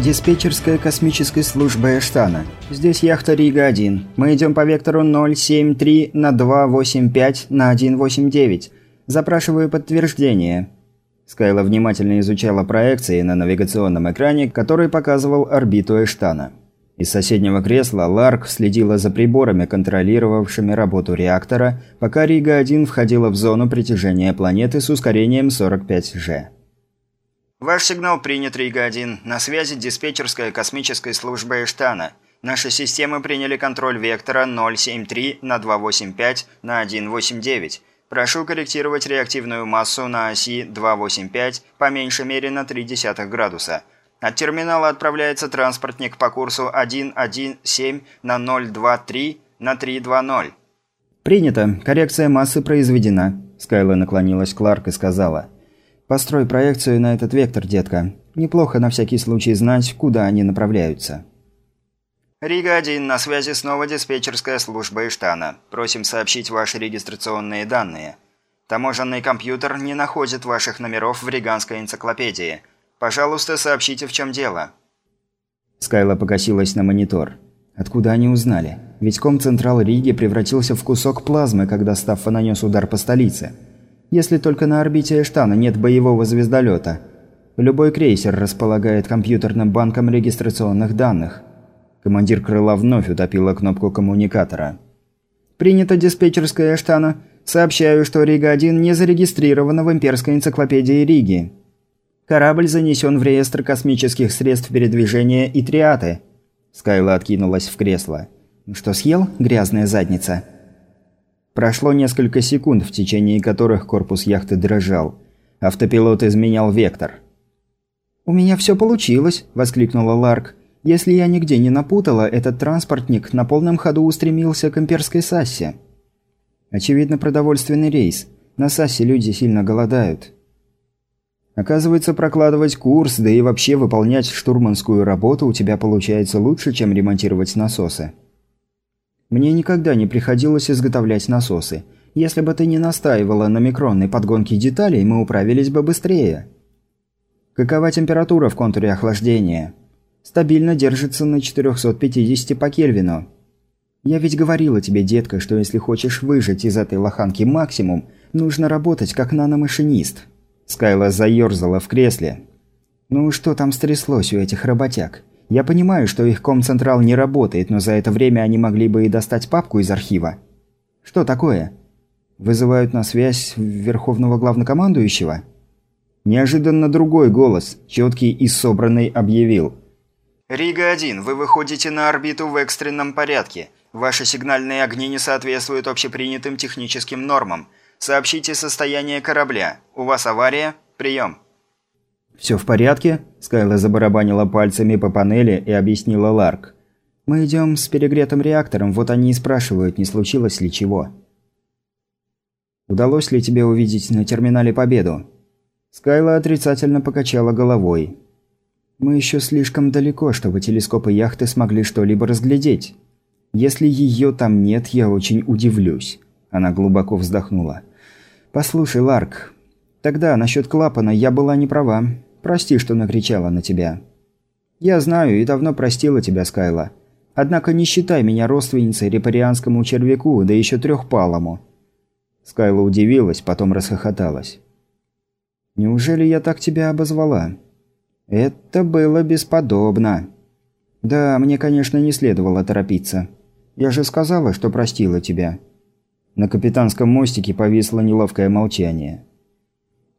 Диспетчерская космической служба Эштана. Здесь яхта Рига-1. Мы идем по вектору 073 на 285 на 189. Запрашиваю подтверждение. Скайла внимательно изучала проекции на навигационном экране, который показывал орбиту Эштана. Из соседнего кресла Ларк следила за приборами, контролировавшими работу реактора, пока Рига-1 входила в зону притяжения планеты с ускорением 45G. «Ваш сигнал принят, Рига-1. На связи диспетчерская космической служба Эштана. Наши системы приняли контроль вектора 073 на 285 на 189. Прошу корректировать реактивную массу на оси 285 по меньшей мере на 0,3 градуса». От терминала отправляется транспортник по курсу 117 на 023 на 320. «Принято. Коррекция массы произведена», – Скайла наклонилась к Кларк и сказала. «Построй проекцию на этот вектор, детка. Неплохо на всякий случай знать, куда они направляются». «Рига-1, на связи снова диспетчерская служба Иштана. Просим сообщить ваши регистрационные данные. Таможенный компьютер не находит ваших номеров в Риганской энциклопедии. Пожалуйста, сообщите, в чем дело». Скайла покосилась на монитор. Откуда они узнали? Ведь Комцентрал Риги превратился в кусок плазмы, когда Стаффа нанес удар по столице. Если только на орбите Эштана нет боевого звездолета. Любой крейсер располагает компьютерным банком регистрационных данных. Командир крыла вновь утопила кнопку коммуникатора. «Принято диспетчерская Эштана. Сообщаю, что Рига-1 не зарегистрирована в имперской энциклопедии Риги». Корабль занесен в реестр космических средств передвижения и триаты. Скайла откинулась в кресло. «Ну что, съел, грязная задница?» Прошло несколько секунд, в течение которых корпус яхты дрожал. Автопилот изменял вектор. «У меня все получилось!» – воскликнула Ларк. «Если я нигде не напутала, этот транспортник на полном ходу устремился к имперской Сассе». «Очевидно, продовольственный рейс. На Сассе люди сильно голодают». Оказывается, прокладывать курс, да и вообще выполнять штурманскую работу у тебя получается лучше, чем ремонтировать насосы. Мне никогда не приходилось изготовлять насосы. Если бы ты не настаивала на микронной подгонке деталей, мы управились бы быстрее. Какова температура в контуре охлаждения? Стабильно держится на 450 по Кельвину. Я ведь говорила тебе, детка, что если хочешь выжать из этой лоханки максимум, нужно работать как наномашинист. Скайла заёрзала в кресле. «Ну что там стряслось у этих работяг? Я понимаю, что их комцентрал не работает, но за это время они могли бы и достать папку из архива. Что такое? Вызывают на связь верховного главнокомандующего?» Неожиданно другой голос, четкий и собранный, объявил. «Рига-1, вы выходите на орбиту в экстренном порядке. Ваши сигнальные огни не соответствуют общепринятым техническим нормам. Сообщите состояние корабля. У вас авария? Прием». «Все в порядке?» – Скайла забарабанила пальцами по панели и объяснила Ларк. «Мы идем с перегретым реактором, вот они и спрашивают, не случилось ли чего». «Удалось ли тебе увидеть на терминале победу?» Скайла отрицательно покачала головой. «Мы еще слишком далеко, чтобы телескопы яхты смогли что-либо разглядеть. Если ее там нет, я очень удивлюсь». Она глубоко вздохнула. «Послушай, Ларк, тогда насчет клапана я была не права. Прости, что накричала на тебя». «Я знаю и давно простила тебя, Скайла. Однако не считай меня родственницей репарианскому червяку, да еще трехпалому». Скайла удивилась, потом расхохоталась. «Неужели я так тебя обозвала?» «Это было бесподобно». «Да, мне, конечно, не следовало торопиться. Я же сказала, что простила тебя». На капитанском мостике повисло неловкое молчание.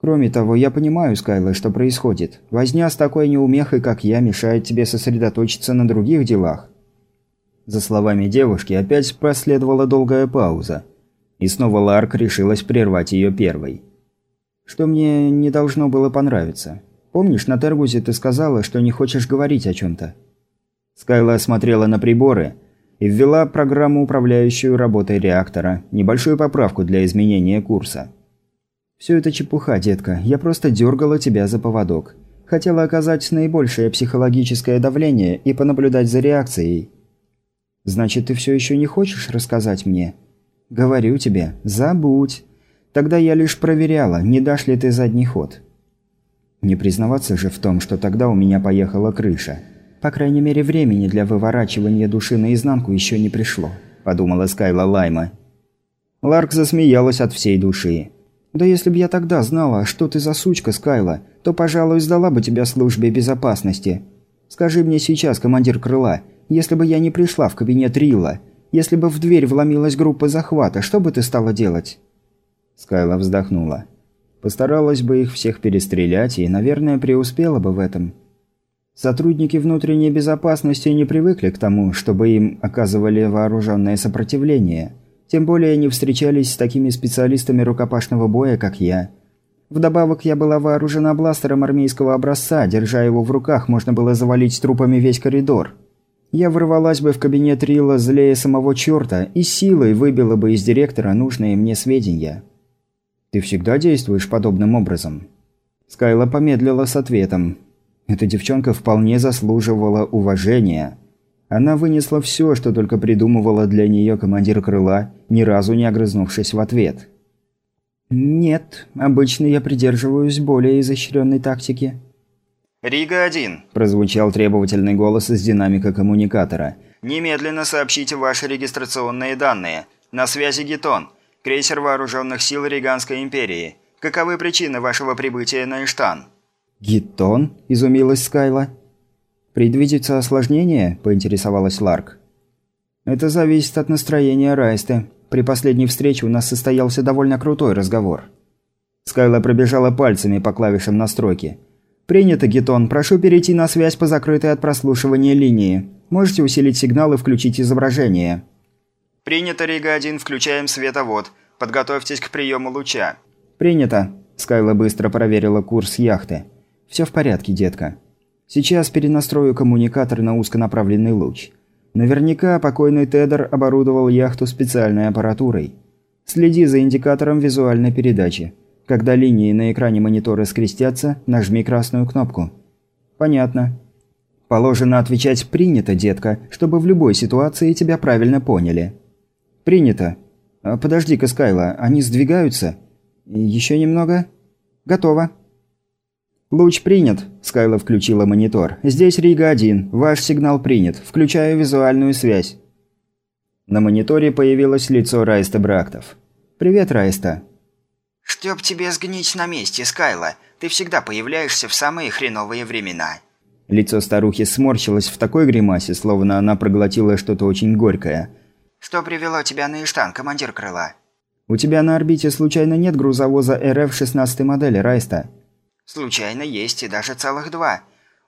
«Кроме того, я понимаю, Скайла, что происходит. Возня с такой неумехой, как я, мешает тебе сосредоточиться на других делах». За словами девушки опять последовала долгая пауза. И снова Ларк решилась прервать ее первой. «Что мне не должно было понравиться. Помнишь, на Тергузе ты сказала, что не хочешь говорить о чем-то?» Скайла смотрела на приборы – и ввела программу, управляющую работой реактора, небольшую поправку для изменения курса. «Все это чепуха, детка, я просто дергала тебя за поводок. Хотела оказать наибольшее психологическое давление и понаблюдать за реакцией». «Значит, ты все еще не хочешь рассказать мне?» «Говорю тебе, забудь. Тогда я лишь проверяла, не дашь ли ты задний ход». Не признаваться же в том, что тогда у меня поехала крыша. По крайней мере, времени для выворачивания души наизнанку еще не пришло, подумала Скайла Лайма. Ларк засмеялась от всей души. «Да если бы я тогда знала, что ты за сучка, Скайла, то, пожалуй, сдала бы тебя службе безопасности. Скажи мне сейчас, командир крыла, если бы я не пришла в кабинет Рилла, если бы в дверь вломилась группа захвата, что бы ты стала делать?» Скайла вздохнула. Постаралась бы их всех перестрелять и, наверное, преуспела бы в этом. Сотрудники внутренней безопасности не привыкли к тому, чтобы им оказывали вооруженное сопротивление. Тем более не встречались с такими специалистами рукопашного боя, как я. Вдобавок я была вооружена бластером армейского образца, держа его в руках, можно было завалить трупами весь коридор. Я ворвалась бы в кабинет Рила злее самого черта и силой выбила бы из директора нужные мне сведения. «Ты всегда действуешь подобным образом?» Скайла помедлила с ответом. Эта девчонка вполне заслуживала уважения. Она вынесла все, что только придумывала для нее командир крыла, ни разу не огрызнувшись в ответ. «Нет, обычно я придерживаюсь более изощренной тактики». «Рига-1», – прозвучал требовательный голос из динамика коммуникатора. «Немедленно сообщите ваши регистрационные данные. На связи Гетон. Крейсер Вооруженных Сил Риганской Империи. Каковы причины вашего прибытия на Иштан?» «Гиттон?» – изумилась Скайла. «Предвидится осложнение?» – поинтересовалась Ларк. «Это зависит от настроения Райсты. При последней встрече у нас состоялся довольно крутой разговор». Скайла пробежала пальцами по клавишам настройки. «Принято, Гитон. Прошу перейти на связь по закрытой от прослушивания линии. Можете усилить сигнал и включить изображение». «Принято, Рига-1, включаем световод. Подготовьтесь к приему луча». «Принято». Скайла быстро проверила курс яхты. «Все в порядке, детка. Сейчас перенастрою коммуникатор на узконаправленный луч. Наверняка покойный Тедер оборудовал яхту специальной аппаратурой. Следи за индикатором визуальной передачи. Когда линии на экране монитора скрестятся, нажми красную кнопку». «Понятно». «Положено отвечать «принято, детка», чтобы в любой ситуации тебя правильно поняли». «Принято. А, Подожди-ка, Скайла, они сдвигаются? Еще немного? Готово». «Луч принят», – Скайла включила монитор. «Здесь Рига-1. Ваш сигнал принят. Включаю визуальную связь». На мониторе появилось лицо Райста Брактов. «Привет, Райста». «Чтоб тебе сгнить на месте, Скайла. Ты всегда появляешься в самые хреновые времена». Лицо старухи сморщилось в такой гримасе, словно она проглотила что-то очень горькое – что привело тебя на Иштан, командир крыла? У тебя на орбите случайно нет грузовоза РФ 16 модели, Райста? Случайно есть, и даже целых два.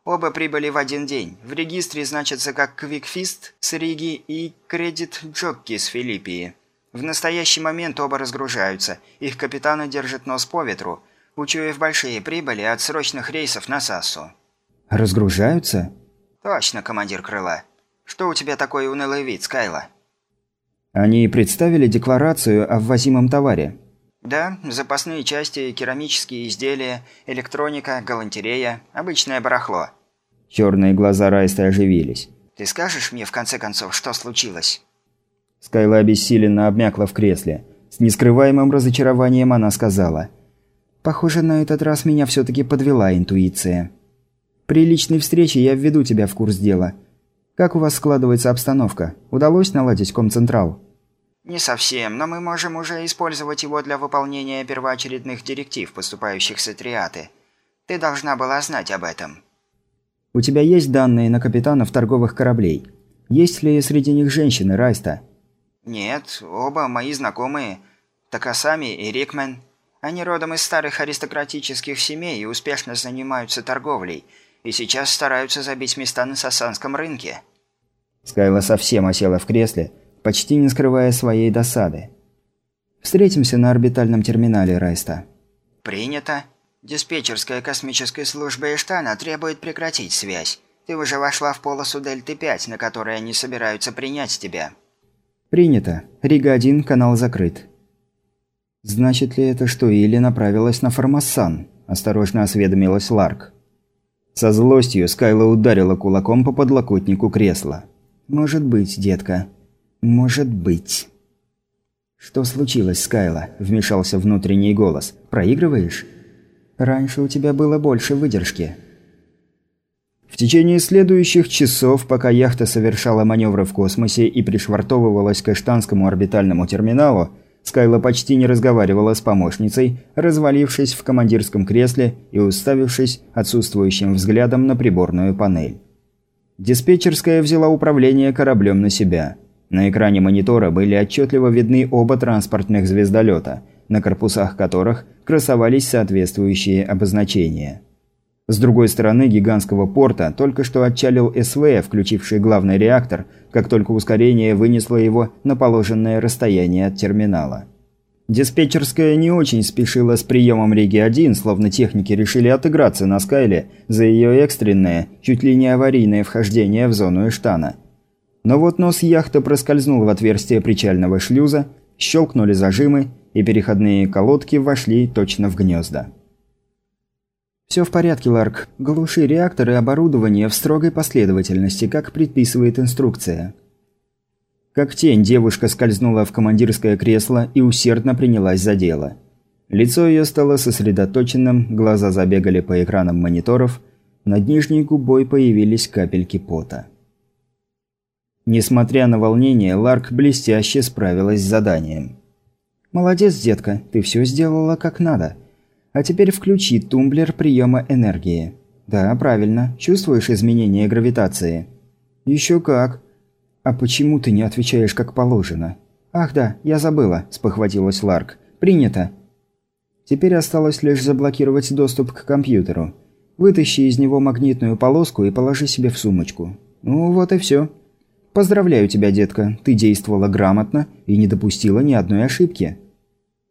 Оба прибыли в один день. В регистре значатся как Квикфист с Риги и Кредит Джокки с Филиппии. В настоящий момент оба разгружаются. Их капитаны держат нос по ветру, учуяв большие прибыли от срочных рейсов на САСу. Разгружаются? Точно, командир крыла. Что у тебя такой унылый вид, Скайла? Они представили декларацию о ввозимом товаре. Да, запасные части, керамические изделия, электроника, галантерея, обычное барахло. Черные глаза Райста оживились. Ты скажешь мне в конце концов, что случилось? Скайла обессиленно обмякла в кресле. С нескрываемым разочарованием она сказала. «Похоже, на этот раз меня все-таки подвела интуиция. При личной встрече я введу тебя в курс дела. Как у вас складывается обстановка? Удалось наладить комцентрал?» «Не совсем, но мы можем уже использовать его для выполнения первоочередных директив, поступающих с Атриаты. Ты должна была знать об этом». «У тебя есть данные на капитанов торговых кораблей? Есть ли среди них женщины, Райста?» «Нет, оба мои знакомые. Такасами и Рикмен. Они родом из старых аристократических семей и успешно занимаются торговлей, и сейчас стараются забить места на сасанском рынке». Скайла совсем осела в кресле, почти не скрывая своей досады. «Встретимся на орбитальном терминале, Райста». «Принято. Диспетчерская космическая служба Эштана требует прекратить связь. Ты уже вошла в полосу Дельты-5, на которой они собираются принять тебя». «Принято. Рига-1, канал закрыт». «Значит ли это, что Или направилась на Формассан?» – осторожно осведомилась Ларк. Со злостью Скайла ударила кулаком по подлокотнику кресла. «Может быть, детка. Может быть». «Что случилось, Скайла?» – вмешался внутренний голос. «Проигрываешь?» Раньше у тебя было больше выдержки». В течение следующих часов, пока яхта совершала маневры в космосе и пришвартовывалась к Эштанскому орбитальному терминалу, Скайла почти не разговаривала с помощницей, развалившись в командирском кресле и уставившись отсутствующим взглядом на приборную панель. Диспетчерская взяла управление кораблем на себя. На экране монитора были отчетливо видны оба транспортных звездолета, на корпусах которых красовались соответствующие обозначения. С другой стороны гигантского порта только что отчалил СВ, включивший главный реактор, как только ускорение вынесло его на положенное расстояние от терминала. Диспетчерская не очень спешила с приемом Риги-1, словно техники решили отыграться на Скайле за ее экстренное, чуть ли не аварийное вхождение в зону Эштана. Но вот нос яхты проскользнул в отверстие причального шлюза, щелкнули зажимы, и переходные колодки вошли точно в гнезда. «Все в порядке, Ларк. Глуши реактор и оборудование в строгой последовательности, как предписывает инструкция». Как тень девушка скользнула в командирское кресло и усердно принялась за дело. Лицо ее стало сосредоточенным, глаза забегали по экранам мониторов, над нижней губой появились капельки пота. Несмотря на волнение, Ларк блестяще справилась с заданием. «Молодец, детка, ты все сделала как надо. А теперь включи тумблер приема энергии. Да, правильно. Чувствуешь изменение гравитации? Еще как. А почему ты не отвечаешь как положено? Ах да, я забыла, спохватилась Ларк. Принято. Теперь осталось лишь заблокировать доступ к компьютеру. Вытащи из него магнитную полоску и положи себе в сумочку. Ну вот и все. Поздравляю тебя, детка. Ты действовала грамотно и не допустила ни одной ошибки.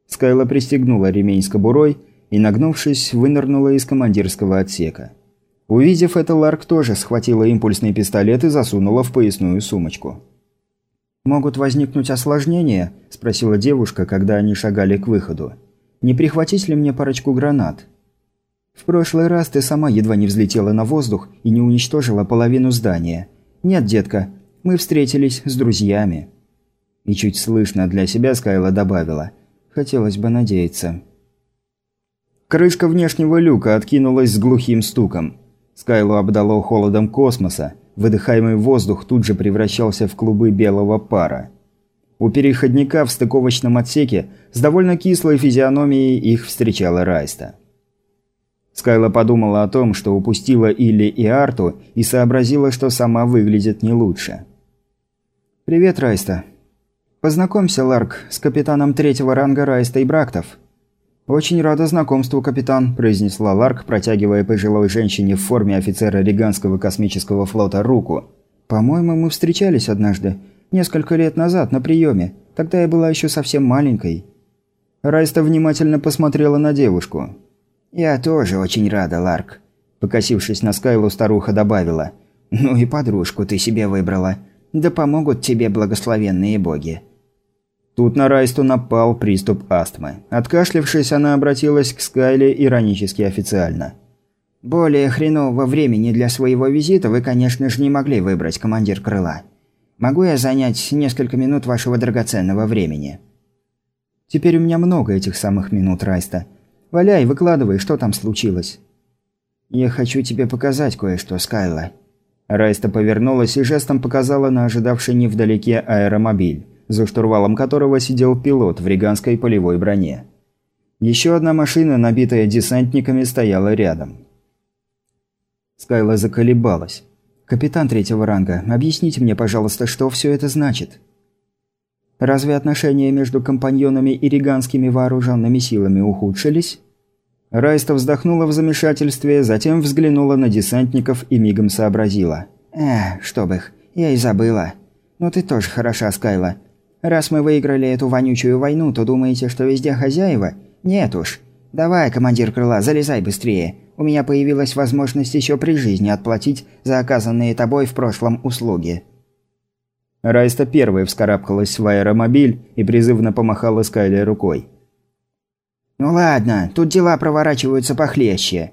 Скайла пристегнула ремень с кобурой и, нагнувшись, вынырнула из командирского отсека. Увидев это, Ларк тоже схватила импульсный пистолет и засунула в поясную сумочку. «Могут возникнуть осложнения?» – спросила девушка, когда они шагали к выходу. «Не прихватить ли мне парочку гранат?» «В прошлый раз ты сама едва не взлетела на воздух и не уничтожила половину здания. Нет, детка, мы встретились с друзьями». И чуть слышно для себя Скайла добавила. «Хотелось бы надеяться». Крышка внешнего люка откинулась с глухим стуком. Скайлу обдало холодом космоса. Выдыхаемый воздух тут же превращался в клубы белого пара. У переходника в стыковочном отсеке с довольно кислой физиономией их встречала Райста. Скайла подумала о том, что упустила Илли и Арту, и сообразила, что сама выглядит не лучше. «Привет, Райста. Познакомься, Ларк, с капитаном третьего ранга Райста и Брактов». «Очень рада знакомству, капитан», – произнесла Ларк, протягивая пожилой женщине в форме офицера Риганского космического флота руку. «По-моему, мы встречались однажды. Несколько лет назад, на приеме. Тогда я была еще совсем маленькой». Райста внимательно посмотрела на девушку. «Я тоже очень рада, Ларк», – покосившись на Скайлу, старуха добавила. «Ну и подружку ты себе выбрала. Да помогут тебе благословенные боги». Тут на Райсту напал приступ астмы. Откашлившись, она обратилась к Скайле иронически официально. «Более хренового времени для своего визита вы, конечно же, не могли выбрать, командир крыла. Могу я занять несколько минут вашего драгоценного времени?» «Теперь у меня много этих самых минут, Райста. Валяй, выкладывай, что там случилось?» «Я хочу тебе показать кое-что, Скайла». Райста повернулась и жестом показала на ожидавший невдалеке аэромобиль за штурвалом которого сидел пилот в риганской полевой броне. Еще одна машина, набитая десантниками, стояла рядом. Скайла заколебалась. «Капитан третьего ранга, объясните мне, пожалуйста, что все это значит?» «Разве отношения между компаньонами и риганскими вооруженными силами ухудшились?» Райста вздохнула в замешательстве, затем взглянула на десантников и мигом сообразила. «Эх, чтоб их, я и забыла. Но ты тоже хороша, Скайла. Раз мы выиграли эту вонючую войну, то думаете, что везде хозяева? Нет уж. Давай, командир крыла, залезай быстрее. У меня появилась возможность еще при жизни отплатить за оказанные тобой в прошлом услуги». Райста первой вскарабкалась в аэромобиль и призывно помахала Скайле рукой. «Ну ладно, тут дела проворачиваются похлеще».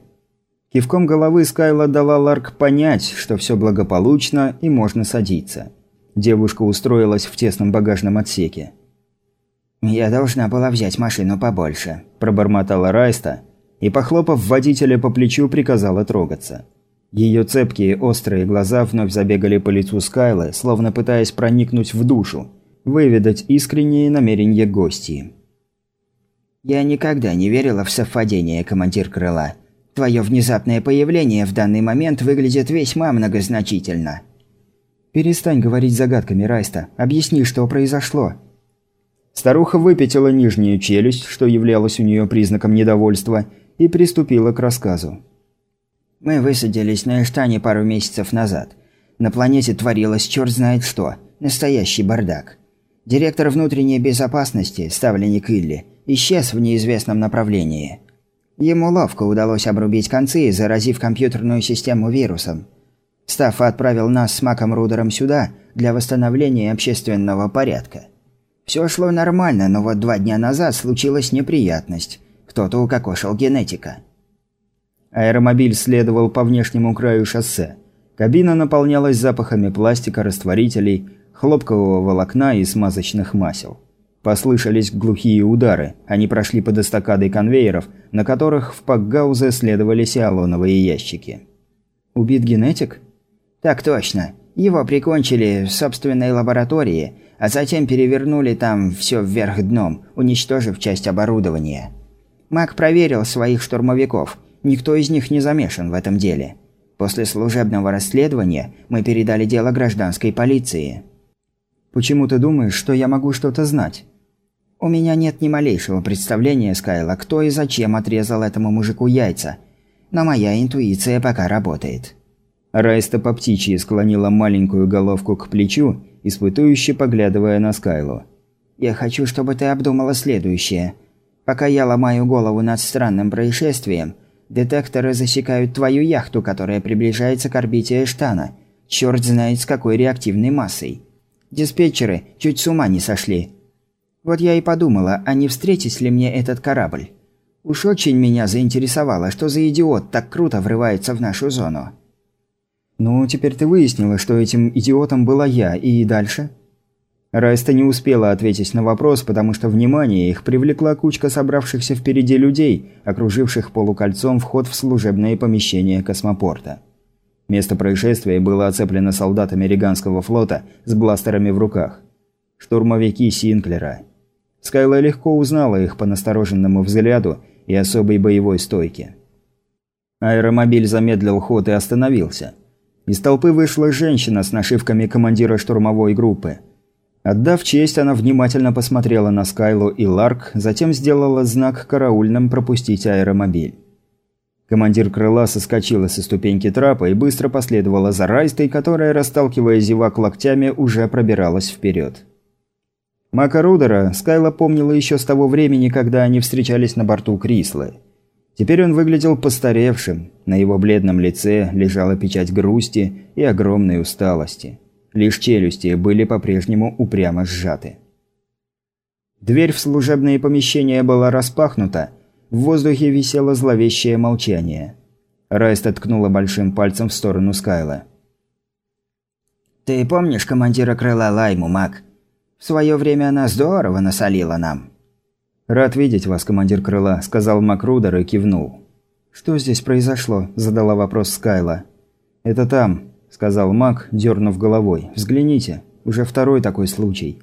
Кивком головы Скайла дала Ларк понять, что все благополучно и можно садиться. Девушка устроилась в тесном багажном отсеке. «Я должна была взять машину побольше», – пробормотала Райста, и, похлопав водителя по плечу, приказала трогаться. Ее цепкие, острые глаза вновь забегали по лицу Скайлы, словно пытаясь проникнуть в душу, выведать искренние намерения гостей. «Я никогда не верила в совпадение, командир крыла. Твое внезапное появление в данный момент выглядит весьма многозначительно». «Перестань говорить загадками, Райста. Объясни, что произошло». Старуха выпятила нижнюю челюсть, что являлось у нее признаком недовольства, и приступила к рассказу. Мы высадились на Эштане пару месяцев назад. На планете творилось черт знает что. Настоящий бардак. Директор внутренней безопасности, ставленник Илли, исчез в неизвестном направлении. Ему ловко удалось обрубить концы, заразив компьютерную систему вирусом. Стаффа отправил нас с Маком Рудером сюда для восстановления общественного порядка. Все шло нормально, но вот два дня назад случилась неприятность. Кто-то укокошил генетика. Аэромобиль следовал по внешнему краю шоссе. Кабина наполнялась запахами пластика, растворителей, хлопкового волокна и смазочных масел. Послышались глухие удары. Они прошли под эстакадой конвейеров, на которых в Пакгаузе следовали сиалоновые ящики. «Убит генетик?» «Так точно. Его прикончили в собственной лаборатории, а затем перевернули там все вверх дном, уничтожив часть оборудования. Мак проверил своих штурмовиков – Никто из них не замешан в этом деле. После служебного расследования мы передали дело гражданской полиции. Почему ты думаешь, что я могу что-то знать? У меня нет ни малейшего представления, Скайла, кто и зачем отрезал этому мужику яйца. Но моя интуиция пока работает. Райста по птичьи склонила маленькую головку к плечу, испытующе поглядывая на Скайлу. «Я хочу, чтобы ты обдумала следующее. Пока я ломаю голову над странным происшествием, Детекторы засекают твою яхту, которая приближается к орбите Эштана. Черт знает с какой реактивной массой. Диспетчеры чуть с ума не сошли. Вот я и подумала, а не встретить ли мне этот корабль. Уж очень меня заинтересовало, что за идиот так круто врывается в нашу зону. Ну, теперь ты выяснила, что этим идиотом была я, и дальше? Райста не успела ответить на вопрос, потому что внимание их привлекла кучка собравшихся впереди людей, окруживших полукольцом вход в служебное помещение космопорта. Место происшествия было оцеплено солдатами Риганского флота с бластерами в руках. Штурмовики Синклера. Скайла легко узнала их по настороженному взгляду и особой боевой стойке. Аэромобиль замедлил ход и остановился. Из толпы вышла женщина с нашивками командира штурмовой группы – Отдав честь, она внимательно посмотрела на Скайлу и Ларк, затем сделала знак караульным пропустить аэромобиль. Командир крыла соскочила со ступеньки трапа и быстро последовала за Райстой, которая, расталкивая зевак локтями, уже пробиралась вперед. Мака Рудера Скайла помнила еще с того времени, когда они встречались на борту Крислы. Теперь он выглядел постаревшим, на его бледном лице лежала печать грусти и огромной усталости. Лишь челюсти были по-прежнему упрямо сжаты. Дверь в служебные помещения была распахнута, в воздухе висело зловещее молчание. Райст откнула большим пальцем в сторону Скайла. «Ты помнишь командира крыла Лайму, Мак? В свое время она здорово насолила нам». «Рад видеть вас, командир крыла», – сказал Макрудер и кивнул. «Что здесь произошло?» – задала вопрос Скайла. «Это там, – сказал маг, дернув головой. «Взгляните, уже второй такой случай».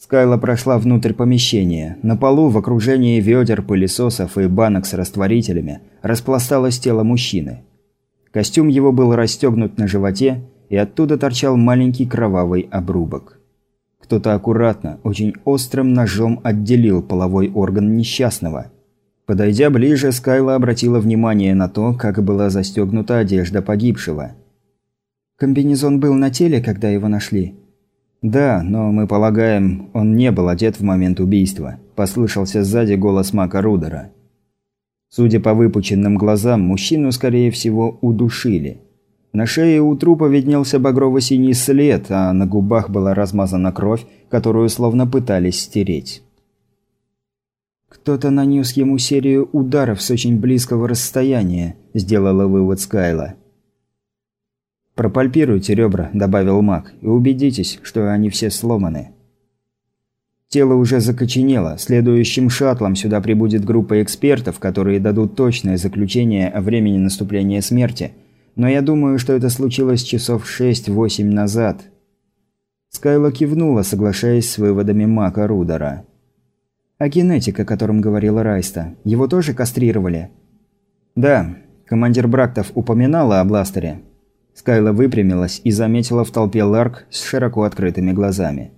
Скайла прошла внутрь помещения. На полу, в окружении ведер, пылесосов и банок с растворителями, распласталось тело мужчины. Костюм его был расстегнут на животе, и оттуда торчал маленький кровавый обрубок. Кто-то аккуратно, очень острым ножом отделил половой орган несчастного – Подойдя ближе, Скайла обратила внимание на то, как была застегнута одежда погибшего. «Комбинезон был на теле, когда его нашли?» «Да, но мы полагаем, он не был одет в момент убийства», – послышался сзади голос Мака Рудера. Судя по выпученным глазам, мужчину, скорее всего, удушили. На шее у трупа виднелся багрово-синий след, а на губах была размазана кровь, которую словно пытались стереть. «Кто-то нанес ему серию ударов с очень близкого расстояния», – сделала вывод Скайла. «Пропальпируйте ребра», – добавил маг, – «и убедитесь, что они все сломаны». Тело уже закоченело. Следующим шаттлом сюда прибудет группа экспертов, которые дадут точное заключение о времени наступления смерти. Но я думаю, что это случилось часов 6-8 назад. Скайла кивнула, соглашаясь с выводами Мака Рудера. «А генетик, о котором говорила Райста, его тоже кастрировали?» «Да, командир Брактов упоминала о бластере». Скайла выпрямилась и заметила в толпе Ларк с широко открытыми глазами.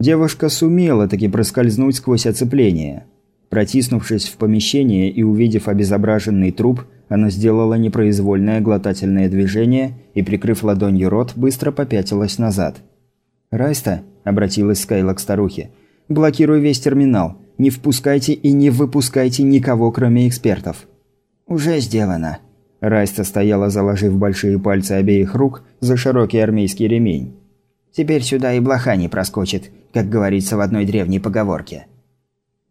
Девушка сумела таки проскользнуть сквозь оцепление. Протиснувшись в помещение и увидев обезображенный труп, она сделала непроизвольное глотательное движение и, прикрыв ладонью рот, быстро попятилась назад. «Райста», – обратилась Скайла к старухе, – «блокируй весь терминал. Не впускайте и не выпускайте никого, кроме экспертов». «Уже сделано». Райста стояла, заложив большие пальцы обеих рук за широкий армейский ремень. Теперь сюда и блоха не проскочит, как говорится в одной древней поговорке.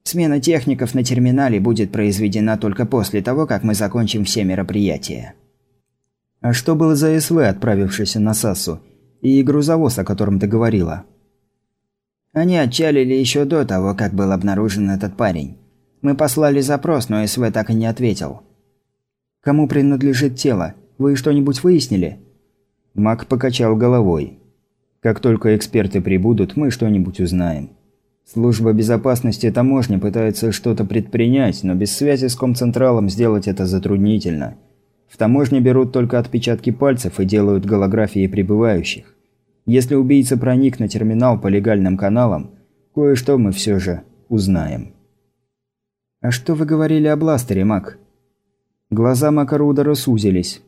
Смена техников на терминале будет произведена только после того, как мы закончим все мероприятия. А что было за СВ, отправившийся на САСу, и грузовоз, о котором ты говорила? Они отчалили еще до того, как был обнаружен этот парень. Мы послали запрос, но СВ так и не ответил. Кому принадлежит тело? Вы что-нибудь выяснили? Мак покачал головой. Как только эксперты прибудут, мы что-нибудь узнаем. Служба безопасности таможни пытается что-то предпринять, но без связи с Комцентралом сделать это затруднительно. В таможне берут только отпечатки пальцев и делают голографии прибывающих. Если убийца проник на терминал по легальным каналам, кое-что мы все же узнаем. «А что вы говорили о бластере, Мак?» Глаза Макарудера сузились.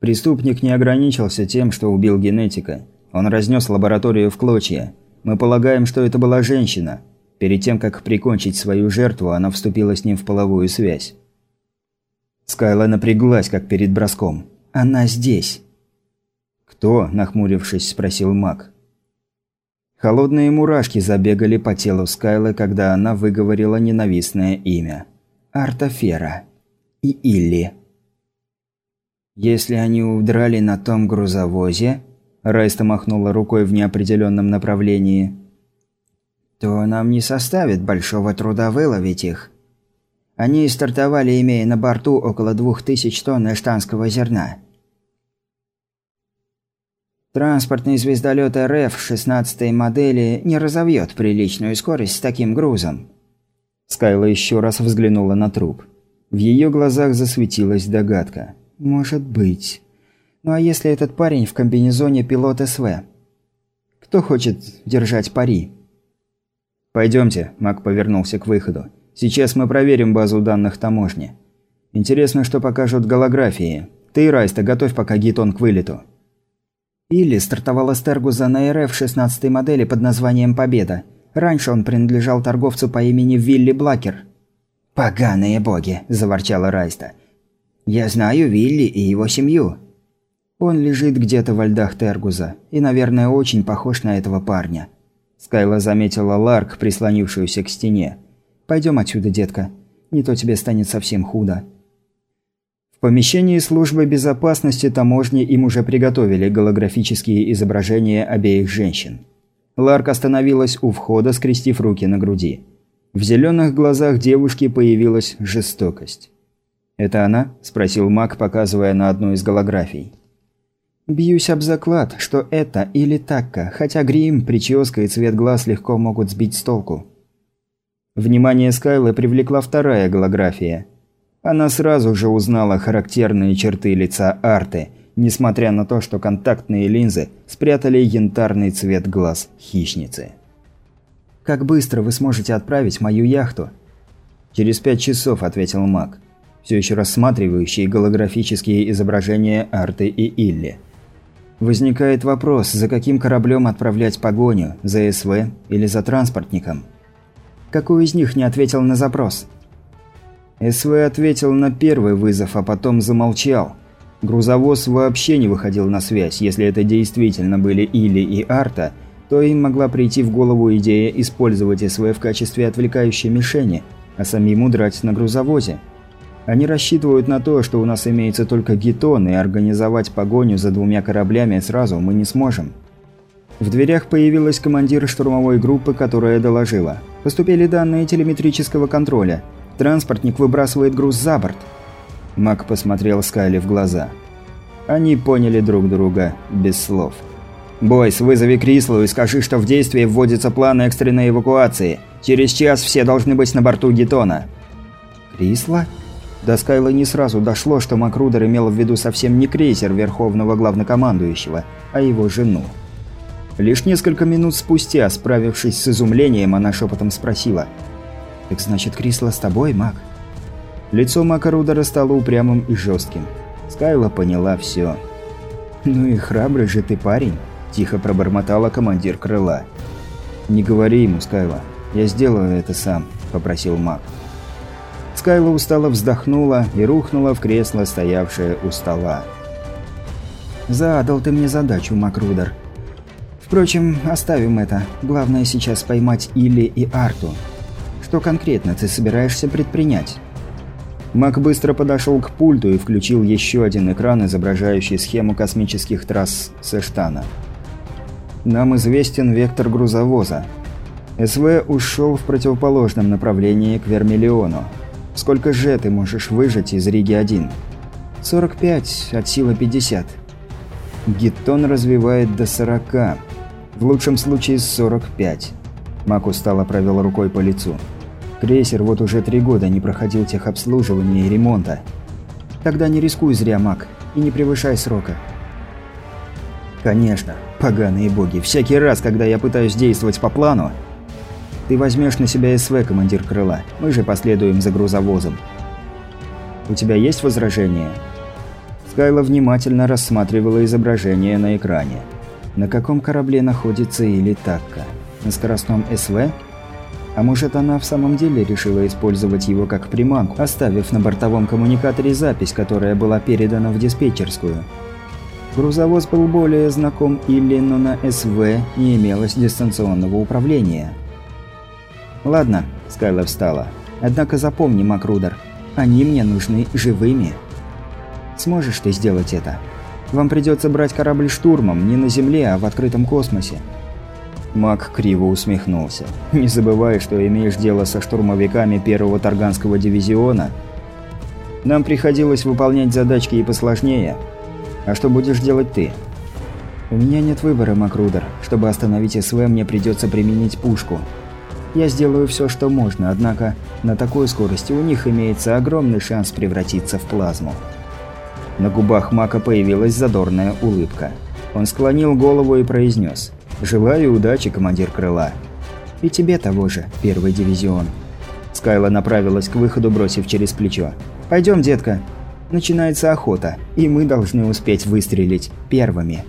Преступник не ограничился тем, что убил генетика – он разнес лабораторию в клочья. Мы полагаем, что это была женщина. Перед тем, как прикончить свою жертву, она вступила с ним в половую связь. Скайла напряглась, как перед броском. «Она здесь!» «Кто?» – нахмурившись, спросил маг. Холодные мурашки забегали по телу Скайлы, когда она выговорила ненавистное имя. Артафера. И Илли. Если они удрали на том грузовозе, Райста махнула рукой в неопределенном направлении. «То нам не составит большого труда выловить их. Они стартовали, имея на борту около двух тысяч тонн эштанского зерна. Транспортный звездолет РФ 16 модели не разовьет приличную скорость с таким грузом». Скайла еще раз взглянула на труп. В ее глазах засветилась догадка. «Может быть...» Ну а если этот парень в комбинезоне пилот СВ? Кто хочет держать пари? Пойдемте, Мак повернулся к выходу. Сейчас мы проверим базу данных таможни. Интересно, что покажут голографии. Ты, Райста, готовь пока гитон к вылету. Или стартовала с Тергуза на РФ 16 модели под названием «Победа». Раньше он принадлежал торговцу по имени Вилли Блакер. «Поганые боги!» – заворчала Райста. «Я знаю Вилли и его семью. Он лежит где-то во льдах Тергуза и, наверное, очень похож на этого парня. Скайла заметила Ларк, прислонившуюся к стене. «Пойдем отсюда, детка. Не то тебе станет совсем худо». В помещении службы безопасности таможни им уже приготовили голографические изображения обеих женщин. Ларк остановилась у входа, скрестив руки на груди. В зеленых глазах девушки появилась жестокость. «Это она?» – спросил Мак, показывая на одну из голографий. Бьюсь об заклад, что это или такка, хотя грим, прическа и цвет глаз легко могут сбить с толку. Внимание Скайлы привлекла вторая голография. Она сразу же узнала характерные черты лица Арты, несмотря на то, что контактные линзы спрятали янтарный цвет глаз хищницы. «Как быстро вы сможете отправить мою яхту?» «Через пять часов», – ответил маг, все еще рассматривающий голографические изображения Арты и Илли. Возникает вопрос, за каким кораблем отправлять погоню, за СВ или за транспортником? Какой из них не ответил на запрос? СВ ответил на первый вызов, а потом замолчал. Грузовоз вообще не выходил на связь, если это действительно были Или и Арта, то им могла прийти в голову идея использовать СВ в качестве отвлекающей мишени, а самим удрать на грузовозе. Они рассчитывают на то, что у нас имеется только гетон, и организовать погоню за двумя кораблями сразу мы не сможем. В дверях появилась командир штурмовой группы, которая доложила. Поступили данные телеметрического контроля. Транспортник выбрасывает груз за борт. Мак посмотрел Скайли в глаза. Они поняли друг друга без слов. «Бойс, вызови Крислу и скажи, что в действие вводится план экстренной эвакуации. Через час все должны быть на борту Гетона». «Крисла?» До Скайла не сразу дошло, что Макрудер имел в виду совсем не крейсер Верховного Главнокомандующего, а его жену. Лишь несколько минут спустя, справившись с изумлением, она шепотом спросила. «Так значит, Крисла с тобой, Мак?» Лицо Мака Рудера стало упрямым и жестким. Скайла поняла все. «Ну и храбрый же ты парень», Тихо пробормотала командир крыла. «Не говори ему, Скайла. Я сделаю это сам», – попросил маг. Скайла устало вздохнула и рухнула в кресло, стоявшее у стола. «Задал ты мне задачу, Макрудер. Впрочем, оставим это. Главное сейчас поймать Илли и Арту. Что конкретно ты собираешься предпринять?» Мак быстро подошел к пульту и включил еще один экран, изображающий схему космических трасс Сэштана. Нам известен вектор грузовоза. СВ ушел в противоположном направлении к Вермиллиону. Сколько же ты можешь выжать из Риги-1? 45 от силы 50. Гиттон развивает до 40. В лучшем случае 45. Мак устало провел рукой по лицу. Крейсер вот уже три года не проходил техобслуживания и ремонта. Тогда не рискуй зря, Мак, и не превышай срока. Конечно, поганые боги, всякий раз, когда я пытаюсь действовать по плану... Ты возьмешь на себя СВ, командир крыла. Мы же последуем за грузовозом. У тебя есть возражения? Скайла внимательно рассматривала изображение на экране. На каком корабле находится или Такка? На скоростном СВ? А может она в самом деле решила использовать его как приманку, оставив на бортовом коммуникаторе запись, которая была передана в диспетчерскую? Грузовоз был более знаком или, но на СВ не имелось дистанционного управления. «Ладно», – Скайла встала. «Однако запомни, Макрудер, они мне нужны живыми». «Сможешь ты сделать это? Вам придется брать корабль штурмом, не на Земле, а в открытом космосе». Мак криво усмехнулся. «Не забывай, что имеешь дело со штурмовиками первого Тарганского дивизиона. Нам приходилось выполнять задачки и посложнее». А что будешь делать ты? У меня нет выбора, Макрудер. Чтобы остановить СВ, мне придется применить пушку. Я сделаю все, что можно, однако на такой скорости у них имеется огромный шанс превратиться в плазму. На губах Мака появилась задорная улыбка. Он склонил голову и произнес «Желаю удачи, командир крыла». «И тебе того же, первый дивизион». Скайла направилась к выходу, бросив через плечо. «Пойдем, детка, Начинается охота, и мы должны успеть выстрелить первыми.